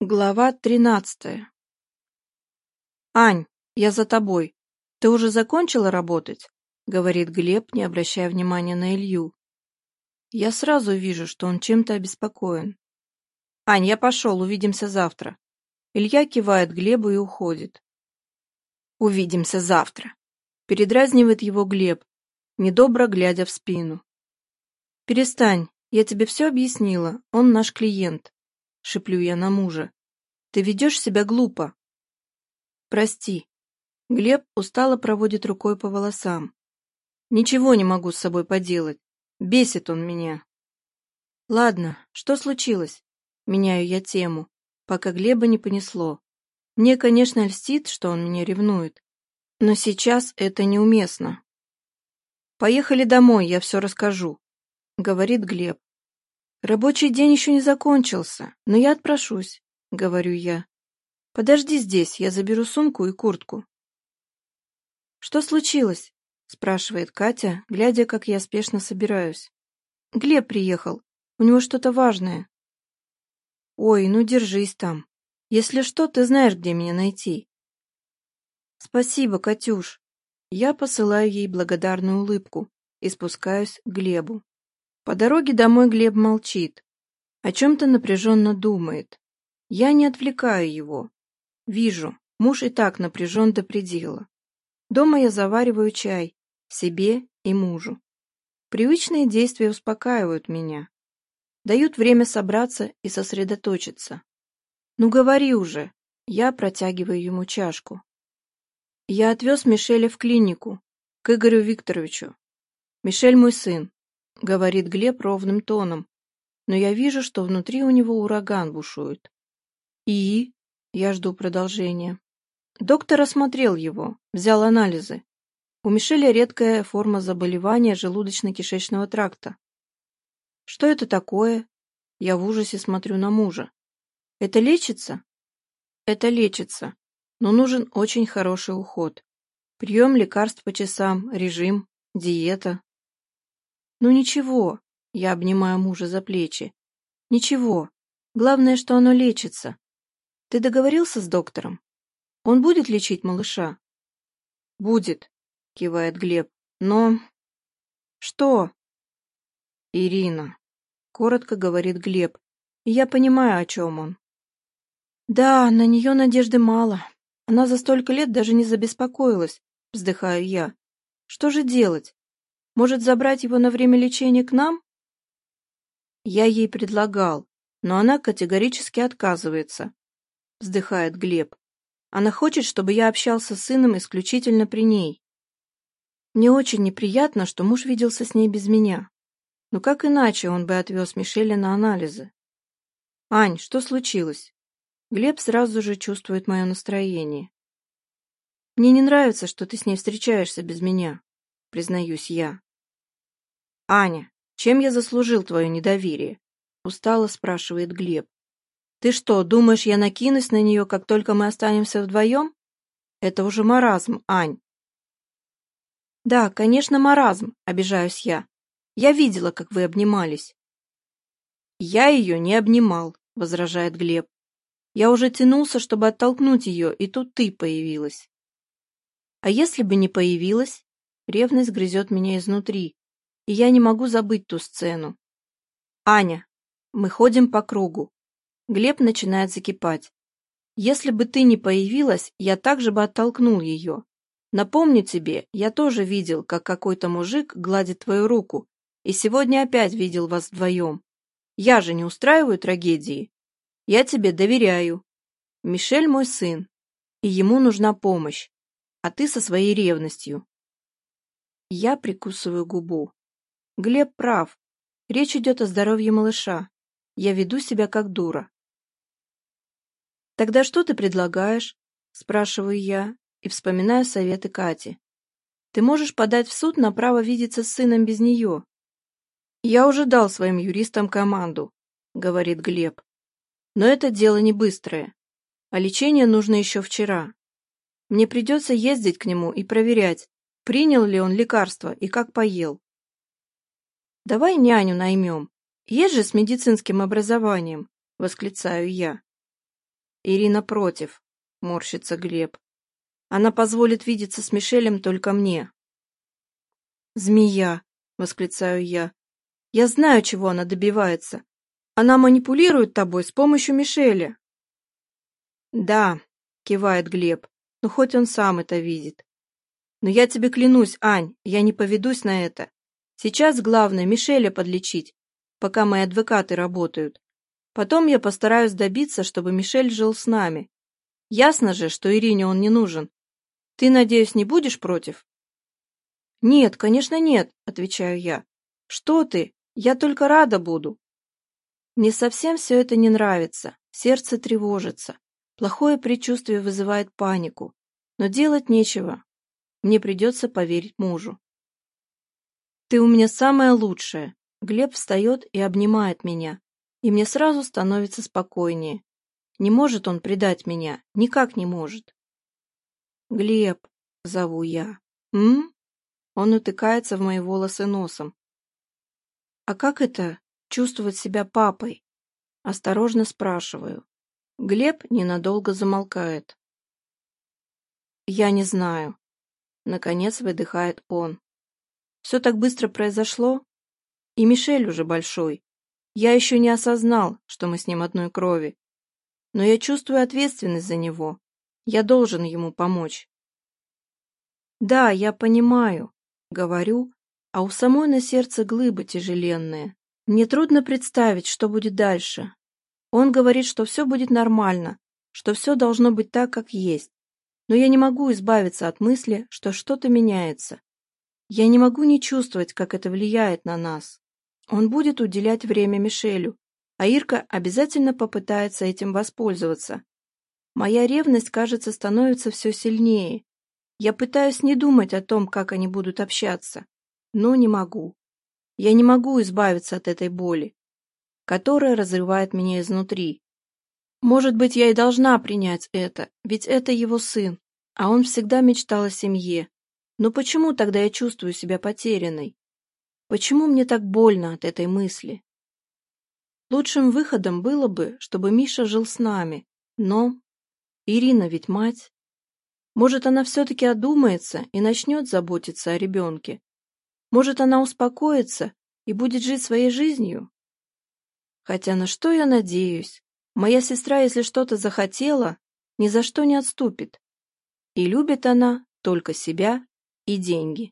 Глава тринадцатая. Ань, я за тобой. Ты уже закончила работать? говорит Глеб, не обращая внимания на Илью. Я сразу вижу, что он чем-то обеспокоен. Ань, я пошел, увидимся завтра. Илья кивает Глебу и уходит. Увидимся завтра. Передразнивает его Глеб, недобро глядя в спину. Перестань, я тебе все объяснила. Он наш клиент. Шеплю я на мужа. «Ты ведешь себя глупо». «Прости». Глеб устало проводит рукой по волосам. «Ничего не могу с собой поделать. Бесит он меня». «Ладно, что случилось?» Меняю я тему, пока Глеба не понесло. Мне, конечно, льстит, что он меня ревнует, но сейчас это неуместно. «Поехали домой, я все расскажу», — говорит Глеб. Рабочий день еще не закончился, но я отпрошусь, говорю я. Подожди здесь, я заберу сумку и куртку. Что случилось? спрашивает Катя, глядя, как я спешно собираюсь. Глеб приехал. У него что-то важное. Ой, ну держись там. Если что, ты знаешь, где меня найти. Спасибо, Катюш. Я посылаю ей благодарную улыбку и спускаюсь к Глебу. По дороге домой Глеб молчит, о чем-то напряженно думает. Я не отвлекаю его. Вижу, муж и так напряжен до предела. Дома я завариваю чай, себе и мужу. Привычные действия успокаивают меня, дают время собраться и сосредоточиться. «Ну говори уже!» Я протягиваю ему чашку. Я отвез Мишеля в клинику, к Игорю Викторовичу. Мишель мой сын, Говорит Глеб ровным тоном, но я вижу, что внутри у него ураган бушует. И? Я жду продолжения. Доктор осмотрел его, взял анализы. У Мишеля редкая форма заболевания желудочно-кишечного тракта. Что это такое? Я в ужасе смотрю на мужа. Это лечится? Это лечится, но нужен очень хороший уход. Прием лекарств по часам, режим, диета, «Ну ничего», — я обнимаю мужа за плечи. «Ничего. Главное, что оно лечится. Ты договорился с доктором? Он будет лечить малыша?» «Будет», — кивает Глеб. «Но...» «Что?» «Ирина», — коротко говорит Глеб. я понимаю, о чем он. «Да, на нее надежды мало. Она за столько лет даже не забеспокоилась», — вздыхаю я. «Что же делать? Может, забрать его на время лечения к нам? Я ей предлагал, но она категорически отказывается, вздыхает Глеб. Она хочет, чтобы я общался с сыном исключительно при ней. Мне очень неприятно, что муж виделся с ней без меня. Но как иначе он бы отвез Мишеля на анализы? Ань, что случилось? Глеб сразу же чувствует мое настроение. Мне не нравится, что ты с ней встречаешься без меня, признаюсь я. «Аня, чем я заслужил твое недоверие?» — устало спрашивает Глеб. «Ты что, думаешь, я накинусь на нее, как только мы останемся вдвоем? Это уже маразм, Ань». «Да, конечно, маразм», — обижаюсь я. «Я видела, как вы обнимались». «Я ее не обнимал», — возражает Глеб. «Я уже тянулся, чтобы оттолкнуть ее, и тут ты появилась». «А если бы не появилась?» Ревность грызет меня изнутри. И я не могу забыть ту сцену. «Аня, мы ходим по кругу». Глеб начинает закипать. «Если бы ты не появилась, я также бы оттолкнул ее. Напомню тебе, я тоже видел, как какой-то мужик гладит твою руку, и сегодня опять видел вас вдвоем. Я же не устраиваю трагедии. Я тебе доверяю. Мишель мой сын, и ему нужна помощь, а ты со своей ревностью». Я прикусываю губу. Глеб прав. Речь идет о здоровье малыша. Я веду себя как дура. «Тогда что ты предлагаешь?» – спрашиваю я и вспоминаю советы Кати. «Ты можешь подать в суд на право видеться с сыном без нее». «Я уже дал своим юристам команду», – говорит Глеб. «Но это дело не быстрое, а лечение нужно еще вчера. Мне придется ездить к нему и проверять, принял ли он лекарство и как поел. «Давай няню наймем. Есть же с медицинским образованием!» — восклицаю я. «Ирина против», — морщится Глеб. «Она позволит видеться с Мишелем только мне». «Змея!» — восклицаю я. «Я знаю, чего она добивается. Она манипулирует тобой с помощью Мишеля». «Да», — кивает Глеб, — «но «ну хоть он сам это видит. Но я тебе клянусь, Ань, я не поведусь на это. Сейчас главное Мишеля подлечить, пока мои адвокаты работают. Потом я постараюсь добиться, чтобы Мишель жил с нами. Ясно же, что Ирине он не нужен. Ты, надеюсь, не будешь против? Нет, конечно, нет, отвечаю я. Что ты? Я только рада буду. Мне совсем все это не нравится, сердце тревожится. Плохое предчувствие вызывает панику. Но делать нечего. Мне придется поверить мужу. «Ты у меня самое лучшее, Глеб встает и обнимает меня, и мне сразу становится спокойнее. Не может он предать меня, никак не может. «Глеб!» — зову я. «М?» Он утыкается в мои волосы носом. «А как это — чувствовать себя папой?» Осторожно спрашиваю. Глеб ненадолго замолкает. «Я не знаю». Наконец выдыхает он. Все так быстро произошло. И Мишель уже большой. Я еще не осознал, что мы с ним одной крови. Но я чувствую ответственность за него. Я должен ему помочь. Да, я понимаю, говорю, а у самой на сердце глыбы тяжеленные. Мне трудно представить, что будет дальше. Он говорит, что все будет нормально, что все должно быть так, как есть. Но я не могу избавиться от мысли, что что-то меняется. Я не могу не чувствовать, как это влияет на нас. Он будет уделять время Мишелю, а Ирка обязательно попытается этим воспользоваться. Моя ревность, кажется, становится все сильнее. Я пытаюсь не думать о том, как они будут общаться, но не могу. Я не могу избавиться от этой боли, которая разрывает меня изнутри. Может быть, я и должна принять это, ведь это его сын, а он всегда мечтал о семье, но почему тогда я чувствую себя потерянной? Почему мне так больно от этой мысли? Лучшим выходом было бы, чтобы Миша жил с нами, но... Ирина ведь мать. Может, она все-таки одумается и начнет заботиться о ребенке. Может, она успокоится и будет жить своей жизнью. Хотя на что я надеюсь? Моя сестра, если что-то захотела, ни за что не отступит. И любит она только себя и деньги.